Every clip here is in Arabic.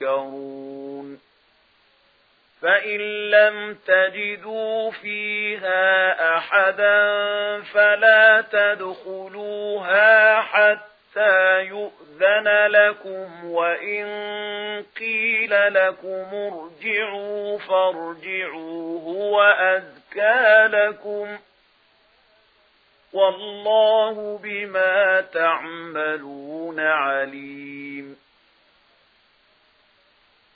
تذكرون فإن لم تجدوا فيها أحدا فلا تدخلوها حتى يؤذن لكم وإن قيل لكم ارجعوا فارجعوا هو أذكى لكم والله بما تعملون عليم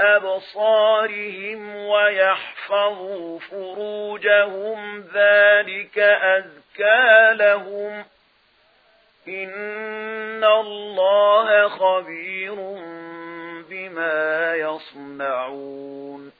أبصارهم ويحفظوا فروجهم ذلك أزكى لهم. إن الله خبير بما يصنعون.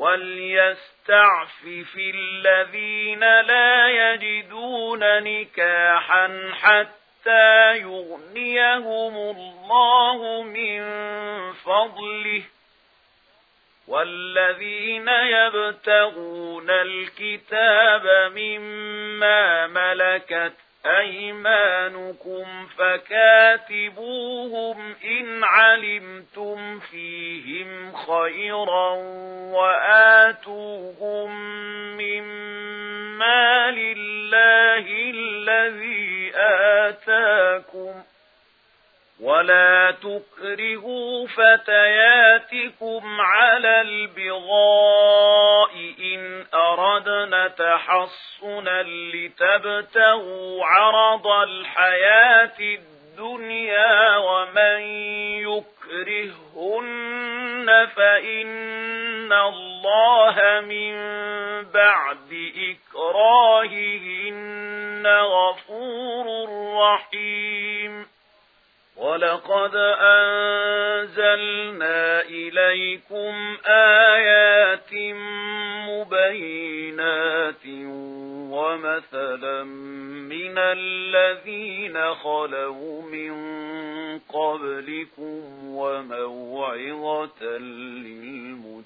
وليستعفف الذين لا يجدون نكاحا حتى يغنيهم الله من فضله والذين يبتغون الكتاب مما ملكت أيمانكم فكاتبوهم إن علمتم فيهم خيرا وآتوهم مما لله الذي آتاكم ولا تكرهوا فتياتكم على البغار فابتغوا عرض الحياة الدنيا ومن يكرهن فإن الله من بعد إكراههن غفور رحيم ولقد أنزلنا إليكم آيات مَثَلًا مِنَ الَّذِينَ خَلَوْا مِن قَبْلِكُمْ وَمَوْعِظَةً لِّلْمُتَّقِينَ.